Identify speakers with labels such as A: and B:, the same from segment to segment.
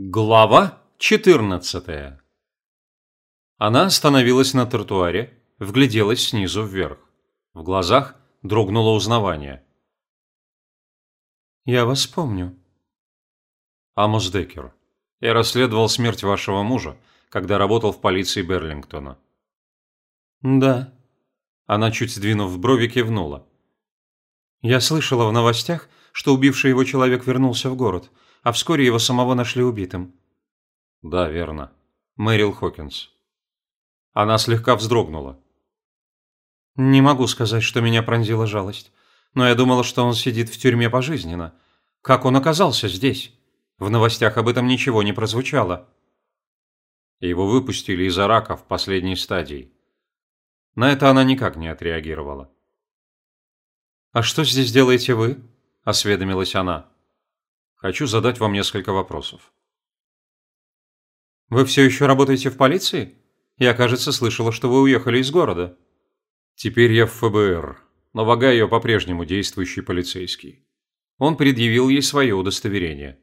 A: Глава 14 Она остановилась на тротуаре, вгляделась снизу вверх. В глазах дрогнуло узнавание.
B: «Я вас помню».
A: Амос Деккер. Я расследовал смерть вашего мужа, когда работал в полиции Берлингтона.
B: «Да».
A: Она, чуть сдвинув брови, кивнула.
B: «Я слышала в новостях, что убивший его человек вернулся в город, а вскоре его самого нашли убитым».
A: «Да, верно. Мэрил Хокинс». Она слегка вздрогнула.
B: «Не могу сказать, что меня пронзила жалость, но я думала, что он сидит в тюрьме пожизненно. Как он оказался здесь? В новостях об этом ничего не прозвучало».
A: Его выпустили из-за рака в последней стадии. На это она никак не отреагировала.
B: «А что здесь делаете вы?» – осведомилась она.
A: «Хочу задать вам несколько вопросов».
B: «Вы все еще работаете в полиции? Я, кажется, слышала, что вы уехали из города».
A: «Теперь я в ФБР, но вага ее по-прежнему действующий полицейский». Он предъявил ей свое удостоверение.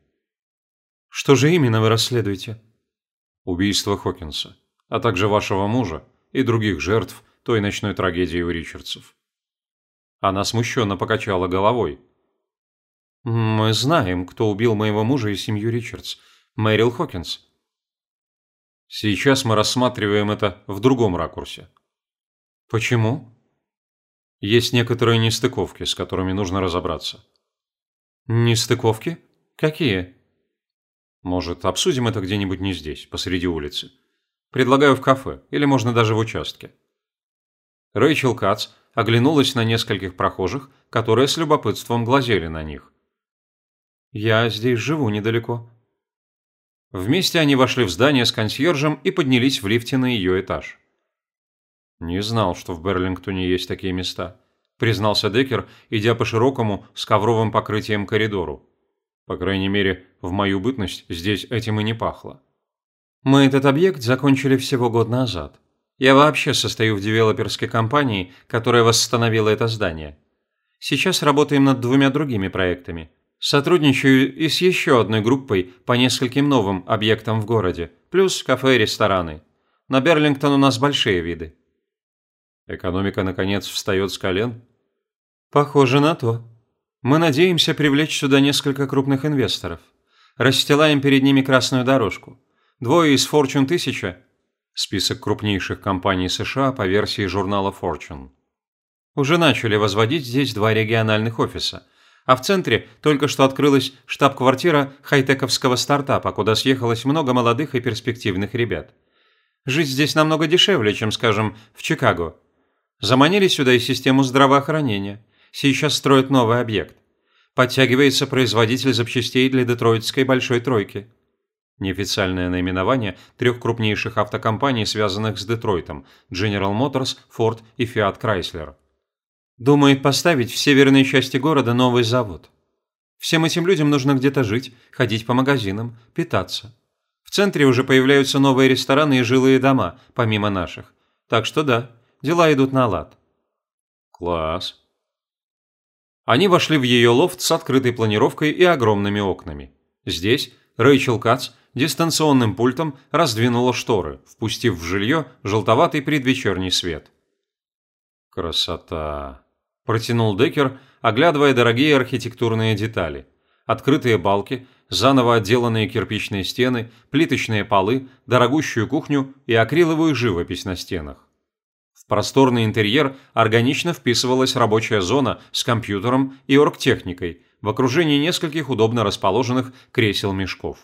B: «Что же именно вы расследуете?»
A: «Убийство Хокинса, а также вашего мужа и других жертв той ночной трагедии у Ричардсов». Она смущенно покачала головой.
B: «Мы знаем, кто убил моего мужа и семью Ричардс. Мэрил Хокинс».
A: «Сейчас мы рассматриваем это в другом ракурсе».
B: «Почему?»
A: «Есть некоторые нестыковки, с которыми нужно разобраться».
B: «Нестыковки? Какие?»
A: «Может, обсудим это где-нибудь не здесь, посреди улицы? Предлагаю в кафе, или можно даже в участке». Рэйчел Кац оглянулась на нескольких прохожих, которые с любопытством глазели на них.
B: «Я здесь живу недалеко».
A: Вместе они вошли в здание с консьержем и поднялись в лифте на ее этаж. «Не знал, что в Берлингтоне есть такие места», – признался Деккер, идя по широкому с ковровым покрытием коридору. «По крайней мере, в мою бытность здесь этим и не пахло».
B: «Мы этот объект закончили всего год назад. Я вообще состою в девелоперской компании, которая восстановила это здание. Сейчас работаем над двумя другими проектами. Сотрудничаю и с еще одной группой по нескольким новым объектам в городе, плюс кафе и рестораны. На Берлингтон у нас большие виды.
A: Экономика, наконец, встает с колен?
B: Похоже на то. Мы надеемся привлечь сюда несколько крупных инвесторов. Расстилаем перед ними красную дорожку. Двое из Fortune 1000
A: Список крупнейших компаний США по версии журнала Fortune.
B: Уже начали возводить здесь два региональных офиса, а в центре только что открылась штаб-квартира хай-тековского стартапа, куда съехалось много молодых и перспективных ребят. Жить здесь намного дешевле, чем, скажем, в Чикаго. Заманили сюда и систему здравоохранения. Сейчас строят новый объект. Подтягивается производитель запчастей для детройтской большой тройки – Неофициальное наименование трех крупнейших автокомпаний, связанных с Детройтом – General Motors, Ford и Fiat Chrysler. Думает поставить в северной части города новый завод. Всем этим людям нужно где-то жить, ходить по магазинам, питаться. В центре уже появляются новые рестораны и жилые дома, помимо наших. Так что да, дела идут на лад.
A: Класс. Они вошли в ее лофт с открытой планировкой и огромными окнами. Здесь Рэйчел Кац – дистанционным пультом раздвинула шторы, впустив в жилье желтоватый предвечерний свет. «Красота!» – протянул Деккер, оглядывая дорогие архитектурные детали. Открытые балки, заново отделанные кирпичные стены, плиточные полы, дорогущую кухню и акриловую живопись на стенах. В просторный интерьер органично вписывалась рабочая зона с компьютером и оргтехникой в окружении нескольких удобно расположенных кресел-мешков.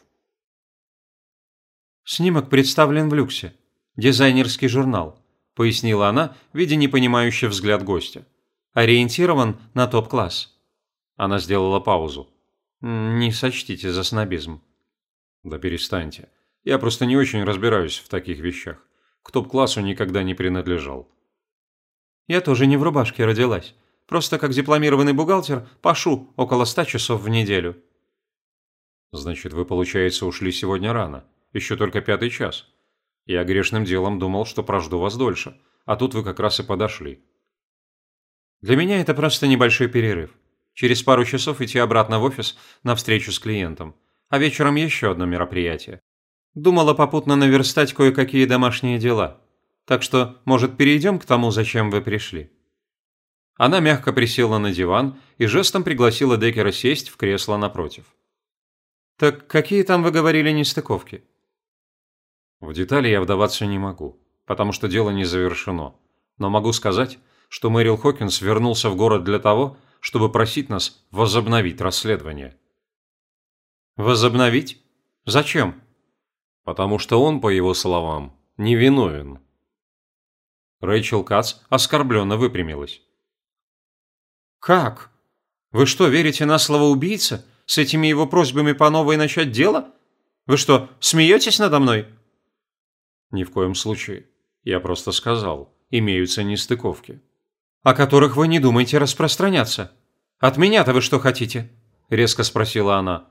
B: «Снимок представлен в люксе. Дизайнерский журнал», – пояснила она, видя непонимающий взгляд гостя. «Ориентирован на топ-класс».
A: Она сделала паузу.
B: «Не сочтите за снобизм».
A: «Да перестаньте. Я просто не очень разбираюсь в таких вещах. К топ-классу никогда не принадлежал».
B: «Я тоже не в рубашке родилась. Просто как дипломированный бухгалтер пашу около ста часов в неделю».
A: «Значит, вы, получается, ушли сегодня рано?» Еще только пятый час. Я грешным делом думал, что прожду вас дольше, а тут вы как раз и подошли.
B: Для меня это просто небольшой перерыв. Через пару часов идти обратно в офис на встречу с клиентом. а вечером еще одно мероприятие. Думала попутно наверстать кое-какие домашние дела. Так что, может, перейдем к тому, зачем вы пришли?» Она мягко присела на диван и жестом пригласила Деккера сесть в кресло напротив. «Так какие там, вы говорили, нестыковки?»
A: В детали я вдаваться не могу, потому что дело не завершено. Но могу сказать, что Мэрил Хокинс вернулся в город для того, чтобы просить нас возобновить расследование.
B: Возобновить? Зачем?
A: Потому что он, по его словам, невиновен.
B: Рэйчел Кац оскорбленно выпрямилась. «Как? Вы что, верите на слово убийца? С этими его просьбами по новой начать дело? Вы что, смеетесь надо мной?»
A: «Ни в коем случае. Я просто сказал, имеются нестыковки».
B: «О которых вы не думаете распространяться. От меня-то вы что хотите?» – резко спросила она.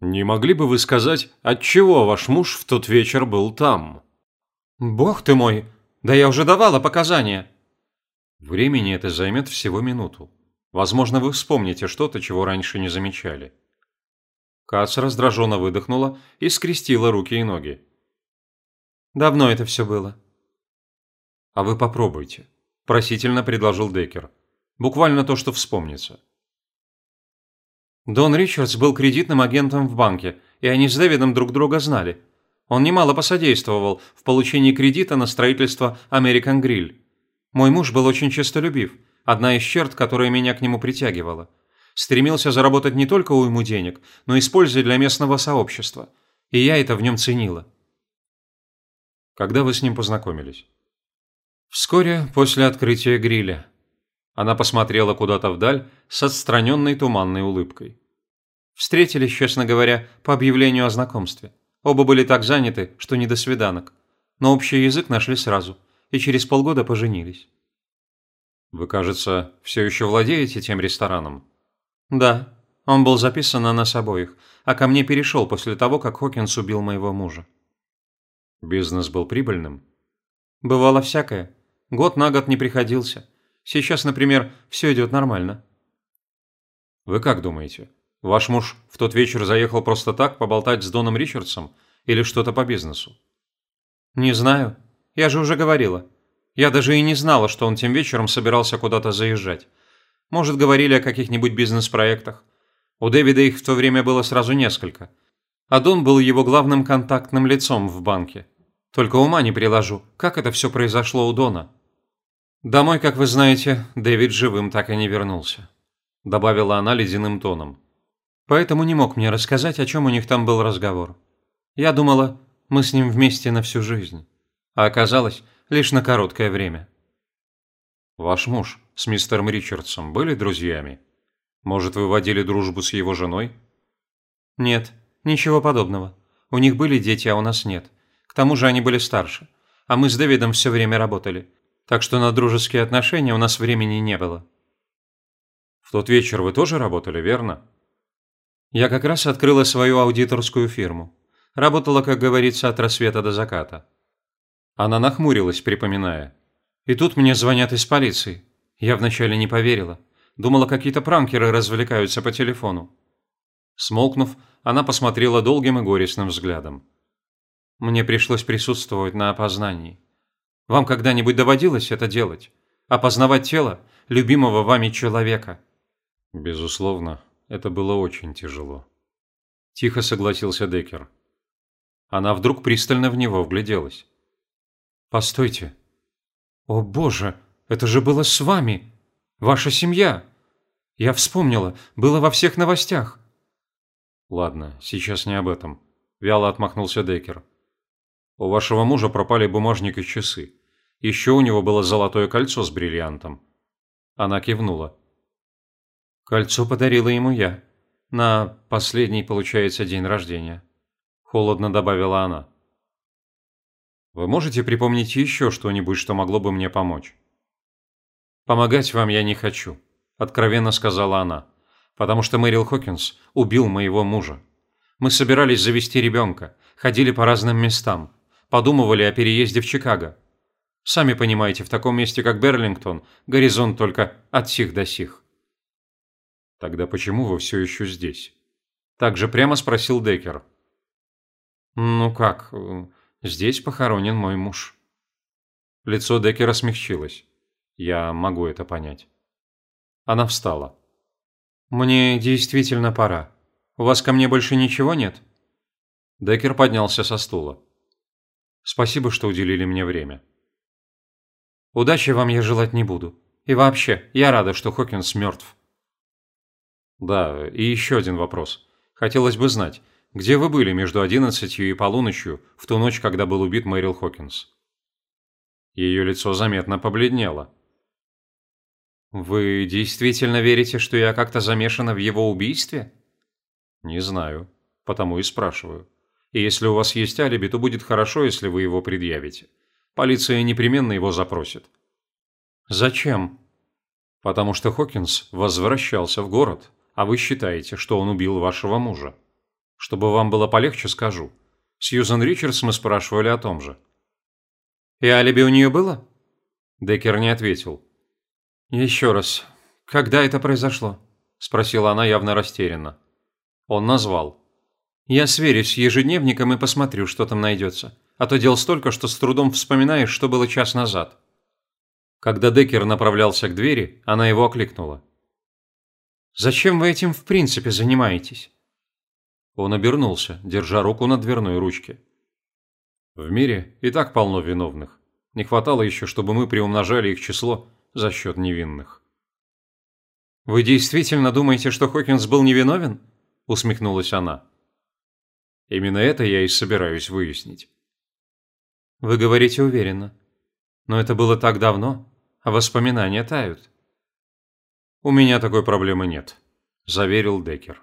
A: «Не могли бы вы сказать, отчего ваш муж в тот вечер был там?»
B: «Бог ты мой! Да я уже давала показания!»
A: Времени это займет всего минуту. Возможно, вы вспомните что-то, чего раньше не замечали.
B: Кац раздраженно выдохнула и скрестила руки и ноги. «Давно это все было».
A: «А вы попробуйте», – просительно предложил Деккер. «Буквально то, что вспомнится».
B: Дон Ричардс был кредитным агентом в банке, и они с Дэвидом друг друга знали. Он немало посодействовал в получении кредита на строительство American Grill. Мой муж был очень честолюбив, одна из черт, которая меня к нему притягивала. Стремился заработать не только уйму денег, но и с пользой для местного сообщества. И я это в нем ценила.
A: Когда вы с ним познакомились?
B: Вскоре после открытия гриля. Она посмотрела куда-то вдаль с отстраненной туманной улыбкой. Встретились, честно говоря, по объявлению о знакомстве. Оба были так заняты, что не до свиданок. Но общий язык нашли сразу, и через полгода поженились.
A: Вы, кажется, все еще владеете тем рестораном?
B: Да, он был записан на нас обоих, а ко мне перешел после того, как Хокинс убил моего мужа.
A: Бизнес был прибыльным?
B: Бывало всякое. Год на год не приходился. Сейчас, например, все идет нормально.
A: Вы как думаете, ваш муж в тот вечер заехал просто так поболтать с Доном Ричардсом или что-то по бизнесу?
B: Не знаю. Я же уже говорила. Я даже и не знала, что он тем вечером собирался куда-то заезжать. Может, говорили о каких-нибудь бизнес-проектах. У Дэвида их в то время было сразу несколько. А Дон был его главным контактным лицом в банке. Только ума не приложу, как это все произошло у Дона. «Домой, как вы знаете, Дэвид живым так и не вернулся», – добавила она ледяным тоном. «Поэтому не мог мне рассказать, о чем у них там был разговор. Я думала, мы с ним вместе на всю жизнь. А оказалось, лишь на короткое время».
A: «Ваш муж с мистером Ричардсом были друзьями? Может, вы водили дружбу с его женой?»
B: «Нет, ничего подобного. У них были дети, а у нас нет. К тому же они были старше. А мы с Дэвидом все время работали так что на дружеские отношения у нас времени не было.
A: В тот вечер вы тоже работали, верно?
B: Я как раз открыла свою аудиторскую фирму. Работала, как говорится, от рассвета до заката. Она нахмурилась, припоминая. И тут мне звонят из полиции. Я вначале не поверила. Думала, какие-то пранкеры развлекаются по телефону. Смолкнув, она посмотрела долгим и горестным взглядом. Мне пришлось присутствовать на опознании. Вам когда-нибудь доводилось это делать? Опознавать тело любимого вами человека?
A: Безусловно, это было очень тяжело.
B: Тихо согласился Деккер. Она вдруг пристально в него вгляделась. Постойте. О боже, это же было с вами. Ваша семья. Я вспомнила, было во всех новостях.
A: Ладно, сейчас не об этом. Вяло отмахнулся Деккер. У вашего мужа пропали бумажник и часы. Еще у него было золотое кольцо с бриллиантом. Она кивнула.
B: Кольцо подарила ему я. На последний, получается, день рождения. Холодно добавила она.
A: Вы можете припомнить еще что-нибудь, что могло бы мне помочь?
B: Помогать вам я не хочу, откровенно сказала она, потому что Мэрил Хокинс убил моего мужа. Мы собирались завести ребенка, ходили по разным местам, подумывали о переезде в Чикаго. Сами понимаете, в таком месте, как Берлингтон, горизонт только от сих до сих.
A: Тогда почему вы все еще здесь? Также прямо спросил Деккер. «Ну как, здесь похоронен мой муж». Лицо Деккера смягчилось. Я могу это понять. Она встала. «Мне действительно пора. У вас ко мне больше ничего нет?» Деккер поднялся со стула. «Спасибо, что уделили мне время». «Удачи вам я желать не буду. И вообще, я рада, что Хокинс мертв». «Да, и еще один вопрос. Хотелось бы знать, где вы были между одиннадцатью и полуночью в ту ночь, когда был убит Мэрил Хокинс?» Ее лицо заметно побледнело. «Вы действительно верите, что я как-то замешана в его убийстве?» «Не знаю, потому и спрашиваю. И если у вас есть алиби, то будет хорошо, если вы его предъявите. Полиция непременно его запросит». «Зачем?» «Потому что Хокинс возвращался в город, а вы считаете, что он убил вашего мужа. Чтобы вам было полегче, скажу. Сьюзен Ричардс мы спрашивали о том же». «И алиби у нее было?» Деккер не ответил. «Еще раз. Когда это произошло?» – спросила она явно растерянно. Он назвал. «Я сверюсь с ежедневником и посмотрю, что там найдется. А то дел столько, что с трудом вспоминаешь, что было час назад». Когда Деккер направлялся к двери, она его окликнула. «Зачем вы этим в принципе занимаетесь?» Он обернулся, держа руку на дверной ручке. В мире и так полно виновных. Не хватало еще, чтобы мы приумножали их число за счет невинных. «Вы действительно думаете, что Хокинс был невиновен?» – усмехнулась она. «Именно это я и собираюсь выяснить». «Вы говорите уверенно. Но это было так давно, а воспоминания тают». «У меня такой проблемы нет», – заверил Деккер.